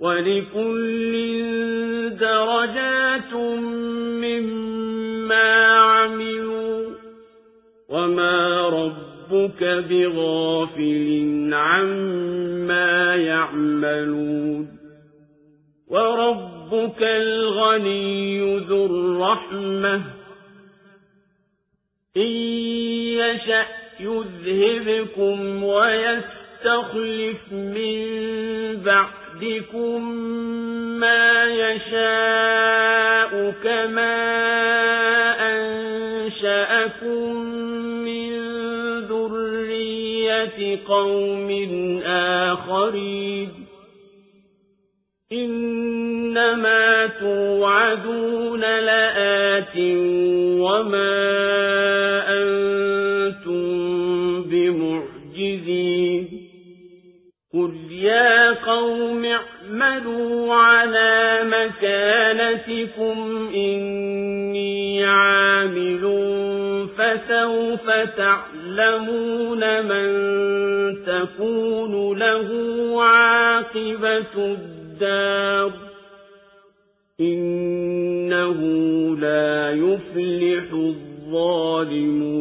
ولكل درجات مما عملوا وما ربك بغافل عما يعملون وربك الغني ذو الرحمة إن يشأ يذهبكم ويستخلف من بعدكم ما يشاء كما أنشأكم من ذرية قوم آخرين إنما توعدون لآت وما على مكانتكم إني عامل فسوف تعلمون من تكون له عاقبة الدار إنه لا يفلح الظالمون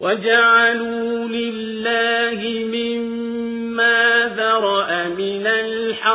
وجعلوا لله مما ذرأ من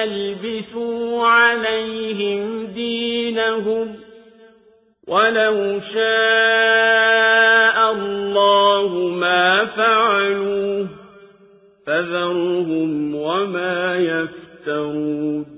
وليلبسوا عليهم دينهم ولو شاء الله ما فعلوه فذرهم وما يفترون